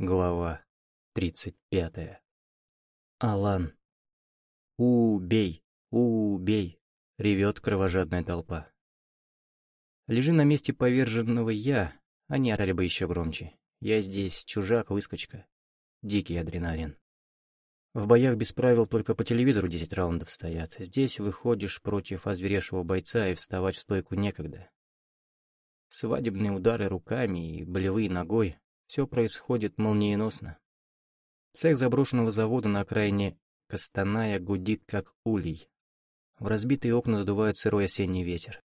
Глава тридцать пятая. Алан. «Убей! Убей!» — ревет кровожадная толпа. Лежи на месте поверженного я, они орали бы еще громче. Я здесь чужак, выскочка. Дикий адреналин. В боях без правил только по телевизору десять раундов стоят. Здесь выходишь против озверевшего бойца и вставать в стойку некогда. Свадебные удары руками и болевые ногой — все происходит молниеносно. Цех заброшенного завода на окраине Костаная гудит, как улей. В разбитые окна задувает сырой осенний ветер.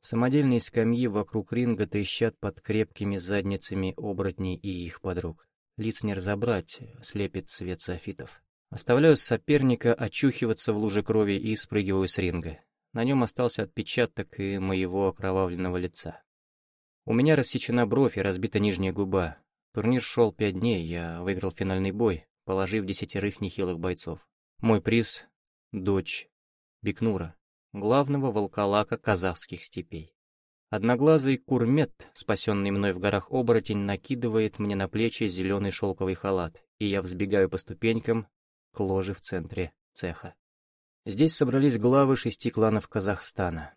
Самодельные скамьи вокруг ринга трещат под крепкими задницами оборотней и их подруг. Лиц не разобрать, слепит свет софитов. Оставляю соперника очухиваться в луже крови и спрыгиваю с ринга. На нем остался отпечаток и моего окровавленного лица. У меня рассечена бровь и разбита нижняя губа. Турнир шел пять дней, я выиграл финальный бой, положив десятерых нехилых бойцов. Мой приз — дочь Бекнура, главного волколака казахских степей. Одноглазый курмет, спасенный мной в горах оборотень, накидывает мне на плечи зеленый шелковый халат, и я взбегаю по ступенькам к ложе в центре цеха. Здесь собрались главы шести кланов Казахстана.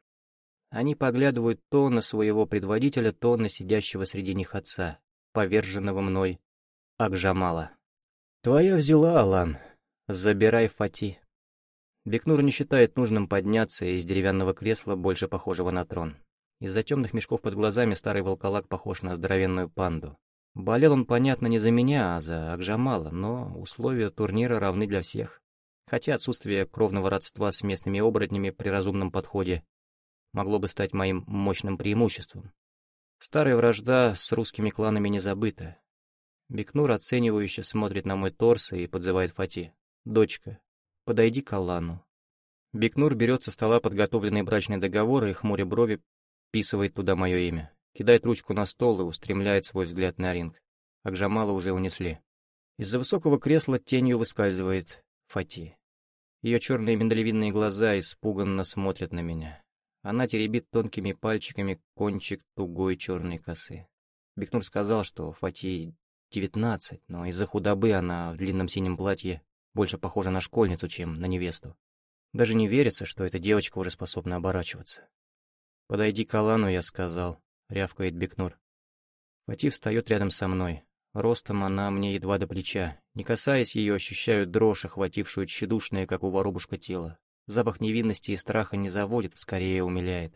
Они поглядывают то на своего предводителя, то на сидящего среди них отца, поверженного мной Акжамала. «Твоя взяла, Алан. Забирай Фати». Бекнур не считает нужным подняться из деревянного кресла, больше похожего на трон. Из-за темных мешков под глазами старый волколак похож на здоровенную панду. Болел он, понятно, не за меня, а за Акжамала, но условия турнира равны для всех. Хотя отсутствие кровного родства с местными оборотнями при разумном подходе могло бы стать моим мощным преимуществом. Старая вражда с русскими кланами не забыта, Бекнур оценивающе смотрит на мой торс и подзывает Фати. «Дочка, подойди к Аллану». Бекнур берет со стола подготовленный брачный договор и, хмуря брови, вписывает туда мое имя. Кидает ручку на стол и устремляет свой взгляд на ринг. Акжамала уже унесли. Из-за высокого кресла тенью выскальзывает Фати. Ее черные миндалевидные глаза испуганно смотрят на меня. Она теребит тонкими пальчиками кончик тугой черной косы. Бекнур сказал, что Фати девятнадцать, но из-за худобы она в длинном синем платье больше похожа на школьницу, чем на невесту. Даже не верится, что эта девочка уже способна оборачиваться. «Подойди к Алану», — я сказал, — рявкает Бекнур. Фати встает рядом со мной. Ростом она мне едва до плеча. Не касаясь ее, ощущаю дрожь, охватившую тщедушное, как у воробушка, тело. Запах невинности и страха не заводит, скорее умиляет.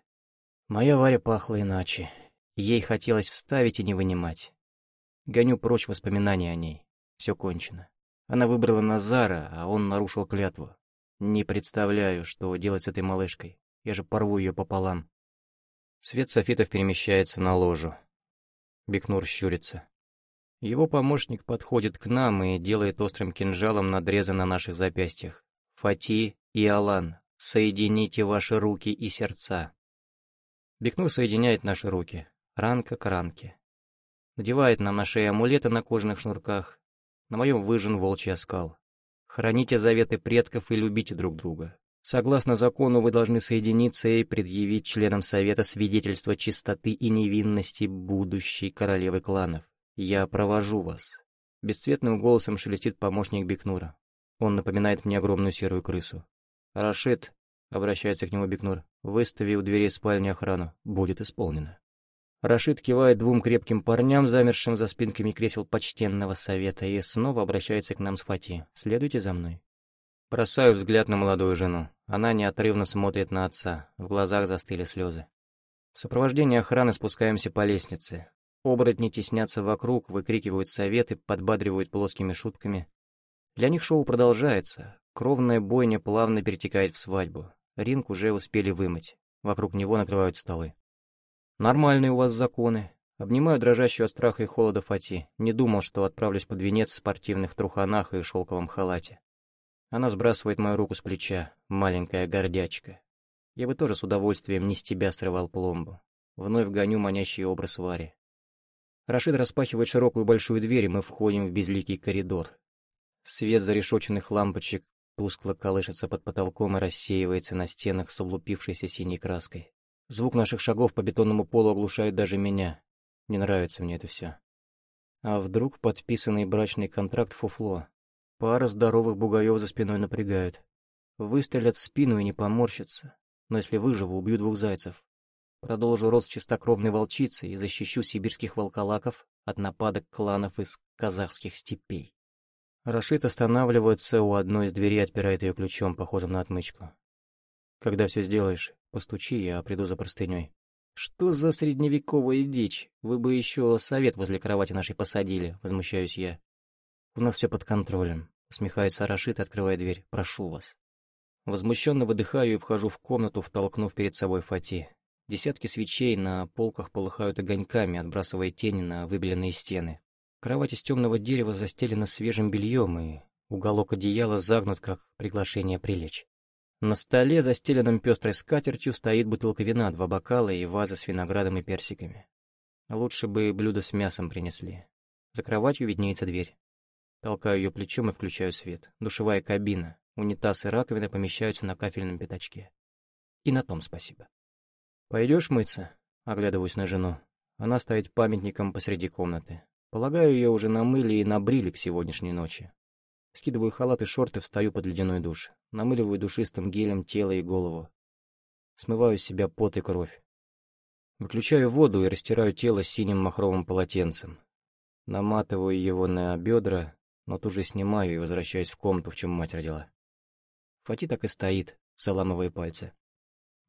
Моя Варя пахла иначе. Ей хотелось вставить и не вынимать. Гоню прочь воспоминания о ней. Все кончено. Она выбрала Назара, а он нарушил клятву. Не представляю, что делать с этой малышкой. Я же порву ее пополам. Свет софитов перемещается на ложу. Бекнур щурится. Его помощник подходит к нам и делает острым кинжалом надрезы на наших запястьях. Фати и Алан, соедините ваши руки и сердца. Бекнур соединяет наши руки, ранка к ранке надевает нам на шею амулеты на кожаных шнурках. На моем выжжен волчий оскал. Храните заветы предков и любите друг друга. Согласно закону, вы должны соединиться и предъявить членам Совета свидетельство чистоты и невинности будущей королевы кланов. Я провожу вас. Бесцветным голосом шелестит помощник Бекнура. Он напоминает мне огромную серую крысу. «Рашид», — обращается к нему Бекнур, — «выстави у дверей спальни охрану. Будет исполнено». Рашид кивает двум крепким парням, замершим за спинками кресел почтенного совета, и снова обращается к нам с Фати. «Следуйте за мной». Бросаю взгляд на молодую жену. Она неотрывно смотрит на отца. В глазах застыли слезы. В сопровождении охраны спускаемся по лестнице. Оборотни теснятся вокруг, выкрикивают советы, подбадривают плоскими шутками. Для них шоу продолжается. Кровная бойня плавно перетекает в свадьбу. Ринг уже успели вымыть. Вокруг него накрывают столы. «Нормальные у вас законы». Обнимаю дрожащую от страха и холода Фати. Не думал, что отправлюсь под венец в спортивных труханах и шелковом халате. Она сбрасывает мою руку с плеча, маленькая гордячка. Я бы тоже с удовольствием не с тебя срывал пломбу. Вновь гоню манящий образ Вари. Рашид распахивает широкую большую дверь, и мы входим в безликий коридор. Свет зарешоченных лампочек тускло колышется под потолком и рассеивается на стенах с облупившейся синей краской. Звук наших шагов по бетонному полу оглушает даже меня. Не нравится мне это все. А вдруг подписанный брачный контракт фуфло? Пара здоровых бугаев за спиной напрягают. Выстрелят в спину и не поморщатся. Но если выживу, убью двух зайцев. Продолжу рост чистокровной волчицы и защищу сибирских волколаков от нападок кланов из казахских степей. Рашид останавливается у одной из дверей, отпирает ее ключом, похожим на отмычку. Когда все сделаешь, постучи, я приду за простыней. Что за средневековая дичь? Вы бы еще совет возле кровати нашей посадили, возмущаюсь я. У нас все под контролем. Усмехается Рашид, открывая дверь. Прошу вас. Возмущенно выдыхаю и вхожу в комнату, втолкнув перед собой Фати. Десятки свечей на полках полыхают огоньками, отбрасывая тени на выбеленные стены. Кровать из темного дерева застелена свежим бельем, и уголок одеяла загнут, как приглашение прилечь. На столе, застеленном пестрой скатертью, стоит бутылка вина, два бокала и ваза с виноградом и персиками. Лучше бы блюдо с мясом принесли. За кроватью виднеется дверь. Толкаю ее плечом и включаю свет. Душевая кабина, унитаз и раковина помещаются на кафельном пятачке. И на том спасибо. «Пойдешь мыться?» — оглядываюсь на жену. Она стоит памятником посреди комнаты. Полагаю, ее уже намыли и набрили к сегодняшней ночи. Скидываю халат и шорты, встаю под ледяной душ. Намыливаю душистым гелем тело и голову. Смываю с себя пот и кровь. Выключаю воду и растираю тело синим махровым полотенцем. Наматываю его на бедра, но тут же снимаю и возвращаюсь в комнату, в чем мать родила. Фати так и стоит, заламывая пальцы.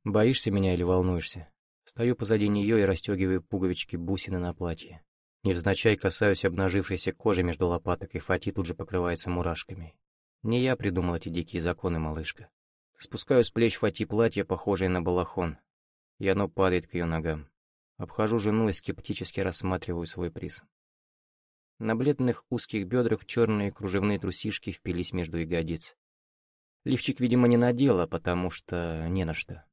Боишься меня или волнуешься? Стою позади нее и расстегиваю пуговички бусины на платье. Невзначай касаюсь обнажившейся кожи между лопаток, и Фати тут же покрывается мурашками. Не я придумал эти дикие законы, малышка. Спускаю с плеч Фати платье, похожее на балахон, и оно падает к ее ногам. Обхожу жену и скептически рассматриваю свой приз. На бледных узких бедрах черные кружевные трусишки впились между ягодиц. Лифчик, видимо, не надела, потому что не на что.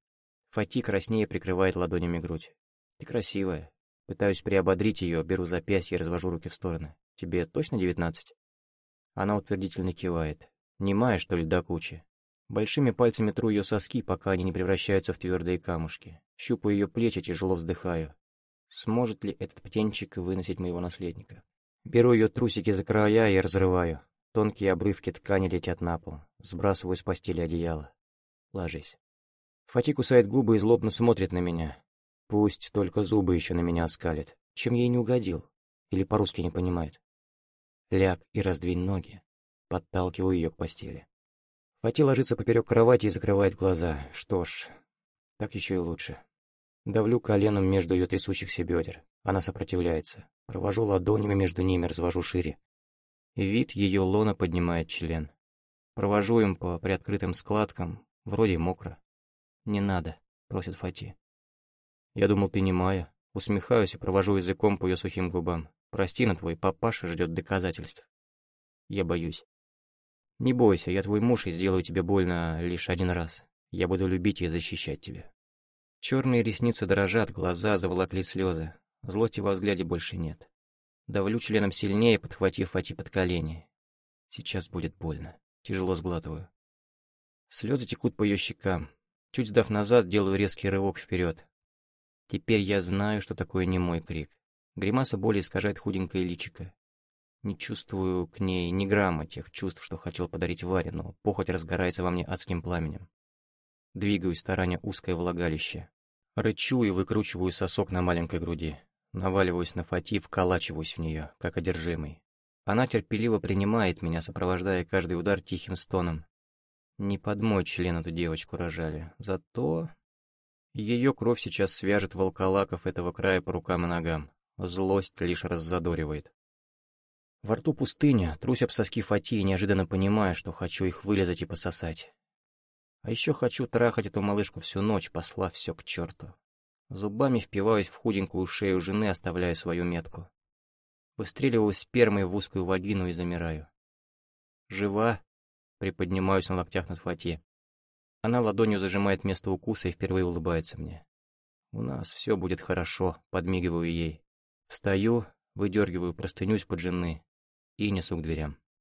Фати краснее прикрывает ладонями грудь. «Ты красивая». Пытаюсь приободрить ее, беру запястье и развожу руки в стороны. «Тебе точно девятнадцать?» Она утвердительно кивает. Немая, что ли, до кучи. Большими пальцами тру ее соски, пока они не превращаются в твердые камушки. Щупаю ее плечи, тяжело вздыхаю. Сможет ли этот птенчик выносить моего наследника? Беру ее трусики за края и разрываю. Тонкие обрывки ткани летят на пол. Сбрасываю с постели одеяло. Ложись. Фати кусает губы и злобно смотрит на меня. Пусть только зубы еще на меня оскалит. Чем ей не угодил? Или по-русски не понимает? Ляг и раздвинь ноги. Подталкиваю ее к постели. Фати ложится поперек кровати и закрывает глаза. Что ж, так еще и лучше. Давлю коленом между ее трясущихся бедер. Она сопротивляется. Провожу ладонями между ними, развожу шире. Вид ее лона поднимает член. Провожу им по приоткрытым складкам, вроде мокро. «Не надо», — просит Фати. «Я думал, ты не Майя». Усмехаюсь и провожу языком по ее сухим губам. «Прости, но твой папаша ждет доказательств». Я боюсь. «Не бойся, я твой муж и сделаю тебе больно лишь один раз. Я буду любить и защищать тебя». Черные ресницы дрожат, глаза заволокли слезы. Злости во взгляде больше нет. Давлю членом сильнее, подхватив Фати под колени. Сейчас будет больно. Тяжело сглатываю. Слезы текут по ее щекам. Чуть сдав назад, делаю резкий рывок вперед. Теперь я знаю, что такое не мой крик. Гримаса боли искажает худенькое личико. Не чувствую к ней ни грамма тех чувств, что хотел подарить Варе, но похоть разгорается во мне адским пламенем. Двигаюсь, тараня узкое влагалище. Рычу и выкручиваю сосок на маленькой груди. Наваливаюсь на Фати, вколачиваюсь в нее, как одержимый. Она терпеливо принимает меня, сопровождая каждый удар тихим стоном. Не под мой член эту девочку рожали. Зато... Ее кровь сейчас свяжет волколаков этого края по рукам и ногам. Злость лишь раззадоривает. Во рту пустыня, трусь об соски Фати и неожиданно понимаю, что хочу их вылезать и пососать. А еще хочу трахать эту малышку всю ночь, послав все к черту. Зубами впиваюсь в худенькую шею жены, оставляя свою метку. Выстреливаю спермой в узкую вагину и замираю. Жива, Приподнимаюсь на локтях над Фати. Она ладонью зажимает место укуса и впервые улыбается мне. «У нас все будет хорошо», — подмигиваю ей. Встаю, выдергиваю простыню из-под жены и несу к дверям.